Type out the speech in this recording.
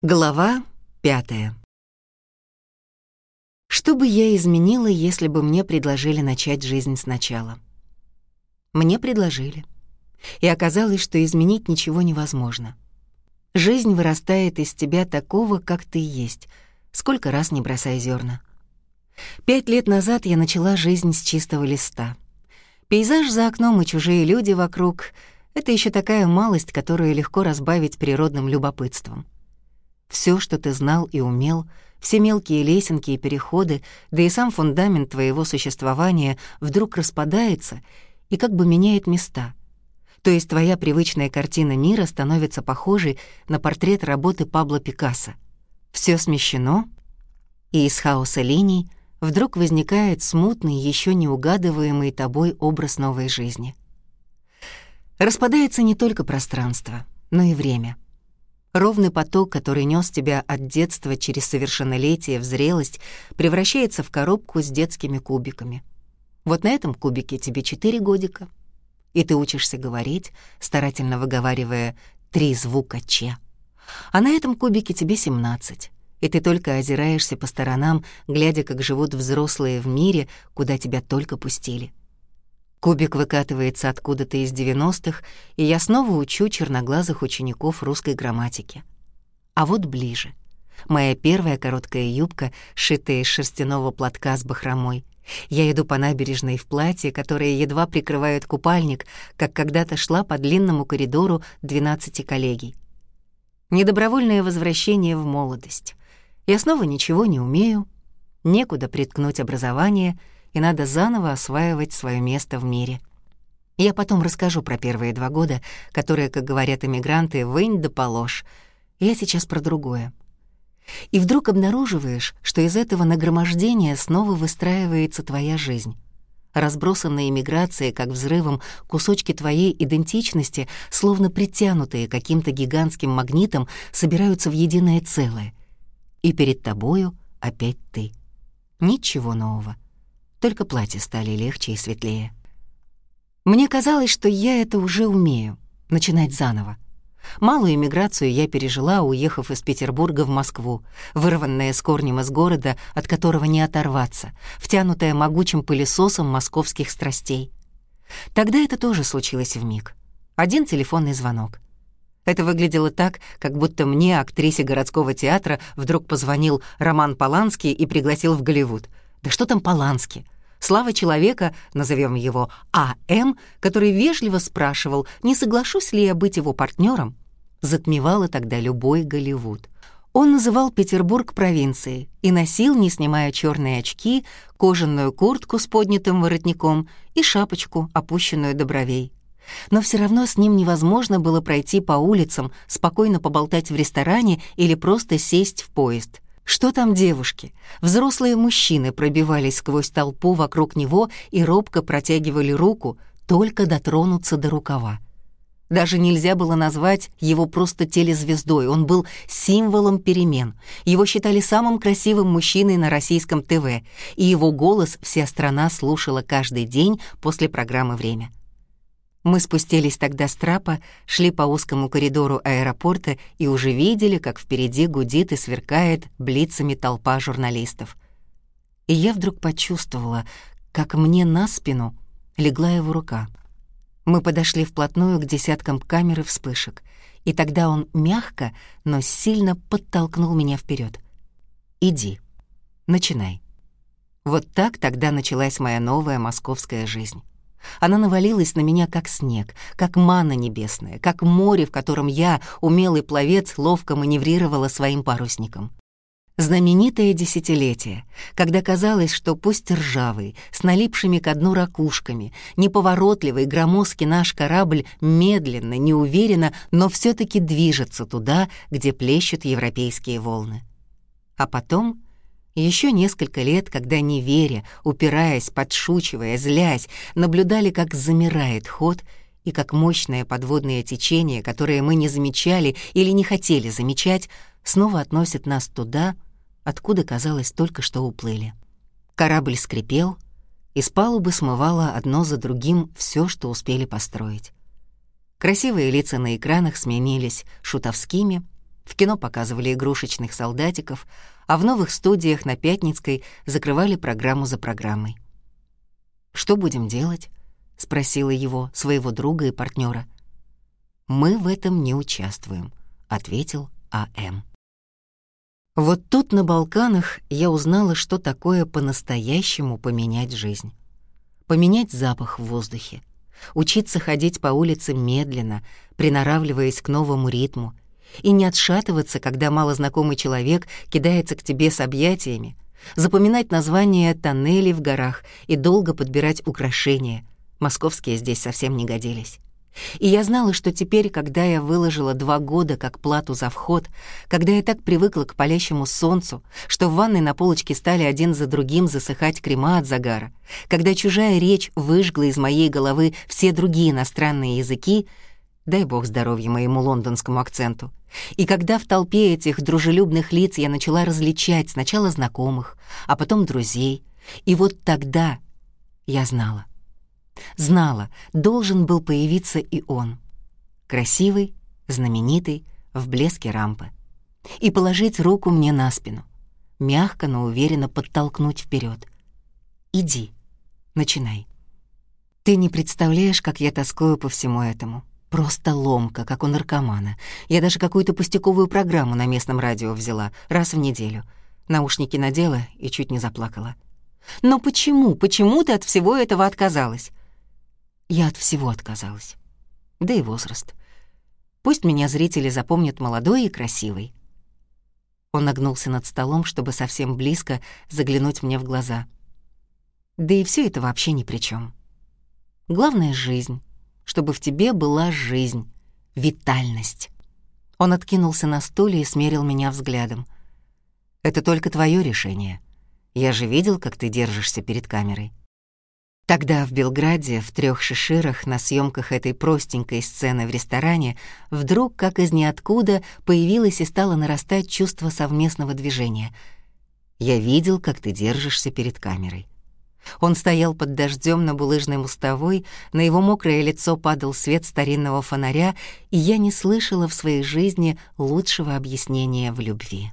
Глава пятая. Что бы я изменила, если бы мне предложили начать жизнь сначала? Мне предложили. И оказалось, что изменить ничего невозможно. Жизнь вырастает из тебя такого, как ты есть, сколько раз не бросай зерна. Пять лет назад я начала жизнь с чистого листа. Пейзаж за окном и чужие люди вокруг — это еще такая малость, которую легко разбавить природным любопытством — все, что ты знал и умел, все мелкие лесенки и переходы, да и сам фундамент твоего существования вдруг распадается и как бы меняет места. То есть твоя привычная картина мира становится похожей на портрет работы Пабло Пикассо. Все смещено, и из хаоса линий вдруг возникает смутный, еще не угадываемый тобой образ новой жизни. Распадается не только пространство, но и время — Ровный поток, который нес тебя от детства через совершеннолетие в зрелость, превращается в коробку с детскими кубиками. Вот на этом кубике тебе четыре годика, и ты учишься говорить, старательно выговаривая три звука «че». А на этом кубике тебе семнадцать, и ты только озираешься по сторонам, глядя, как живут взрослые в мире, куда тебя только пустили. Кубик выкатывается откуда-то из 90-х, и я снова учу черноглазых учеников русской грамматики. А вот ближе. Моя первая короткая юбка, сшитая из шерстяного платка с бахромой. Я иду по набережной в платье, которое едва прикрывает купальник, как когда-то шла по длинному коридору двенадцати коллегий. Недобровольное возвращение в молодость. Я снова ничего не умею, некуда приткнуть образование — и надо заново осваивать свое место в мире. Я потом расскажу про первые два года, которые, как говорят эмигранты, вынь да положь. Я сейчас про другое. И вдруг обнаруживаешь, что из этого нагромождения снова выстраивается твоя жизнь. Разбросанные миграции, как взрывом, кусочки твоей идентичности, словно притянутые каким-то гигантским магнитом, собираются в единое целое. И перед тобою опять ты. Ничего нового только платья стали легче и светлее. Мне казалось, что я это уже умею, начинать заново. Малую эмиграцию я пережила, уехав из Петербурга в Москву, вырванная с корнем из города, от которого не оторваться, втянутая могучим пылесосом московских страстей. Тогда это тоже случилось в миг. Один телефонный звонок. Это выглядело так, как будто мне, актрисе городского театра, вдруг позвонил Роман Поланский и пригласил в Голливуд — да что там Полански? Слава человека, назовем его А.М., который вежливо спрашивал, не соглашусь ли я быть его партнером, затмевала тогда любой Голливуд. Он называл Петербург провинцией и носил, не снимая черные очки, кожаную куртку с поднятым воротником и шапочку, опущенную до бровей. Но все равно с ним невозможно было пройти по улицам, спокойно поболтать в ресторане или просто сесть в поезд — что там девушки? Взрослые мужчины пробивались сквозь толпу вокруг него и робко протягивали руку, только дотронуться до рукава. Даже нельзя было назвать его просто телезвездой, он был символом перемен. Его считали самым красивым мужчиной на российском ТВ, и его голос вся страна слушала каждый день после программы «Время». Мы спустились тогда с трапа, шли по узкому коридору аэропорта и уже видели, как впереди гудит и сверкает блицами толпа журналистов. И я вдруг почувствовала, как мне на спину легла его рука. Мы подошли вплотную к десяткам камер и вспышек, и тогда он мягко, но сильно подтолкнул меня вперед. «Иди, начинай». Вот так тогда началась моя новая московская жизнь. Она навалилась на меня, как снег, как манна небесная, как море, в котором я, умелый пловец, ловко маневрировала своим парусником. Знаменитое десятилетие, когда казалось, что пусть ржавый, с налипшими ко дну ракушками, неповоротливый, громоздкий наш корабль медленно, неуверенно, но все таки движется туда, где плещут европейские волны. А потом еще несколько лет, когда, не веря, упираясь, подшучивая, злясь, наблюдали, как замирает ход и как мощное подводное течение, которое мы не замечали или не хотели замечать, снова относит нас туда, откуда, казалось, только что уплыли. Корабль скрипел, и с палубы смывало одно за другим все, что успели построить. Красивые лица на экранах сменились шутовскими — В кино показывали игрушечных солдатиков, а в новых студиях на Пятницкой закрывали программу за программой. «Что будем делать?» — спросила его, своего друга и партнера. «Мы в этом не участвуем», — ответил А.М. Вот тут, на Балканах, я узнала, что такое по-настоящему поменять жизнь. Поменять запах в воздухе, учиться ходить по улице медленно, приноравливаясь к новому ритму, и не отшатываться, когда малознакомый человек кидается к тебе с объятиями, запоминать названия тоннелей в горах и долго подбирать украшения. Московские здесь совсем не годились. И я знала, что теперь, когда я выложила два года как плату за вход, когда я так привыкла к палящему солнцу, что в ванной на полочке стали один за другим засыхать крема от загара, когда чужая речь выжгла из моей головы все другие иностранные языки, дай бог здоровья моему лондонскому акценту, и когда в толпе этих дружелюбных лиц я начала различать сначала знакомых, а потом друзей, и вот тогда я знала. Знала, должен был появиться и он. Красивый, знаменитый, в блеске рампы. И положить руку мне на спину. Мягко, но уверенно подтолкнуть вперед. «Иди, начинай». Ты не представляешь, как я тоскую по всему этому. Просто ломка, как у наркомана. Я даже какую-то пустяковую программу на местном радио взяла, раз в неделю. Наушники надела и чуть не заплакала. «Но почему, почему ты от всего этого отказалась?» Я от всего отказалась. Да и возраст. Пусть меня зрители запомнят молодой и красивой. Он нагнулся над столом, чтобы совсем близко заглянуть мне в глаза. Да и все это вообще ни при чем. Главное — жизнь, чтобы в тебе была жизнь, витальность. Он откинулся на стуле и смерил меня взглядом. «Это только твое решение. Я же видел, как ты держишься перед камерой. Тогда в Белграде, в трех шиширах, на съемках этой простенькой сцены в ресторане, вдруг, как из ниоткуда, появилось и стало нарастать чувство совместного движения. «Я видел, как ты держишься перед камерой». Он стоял под дождем на булыжной мостовой, на его мокрое лицо падал свет старинного фонаря, и я не слышала в своей жизни лучшего объяснения в любви.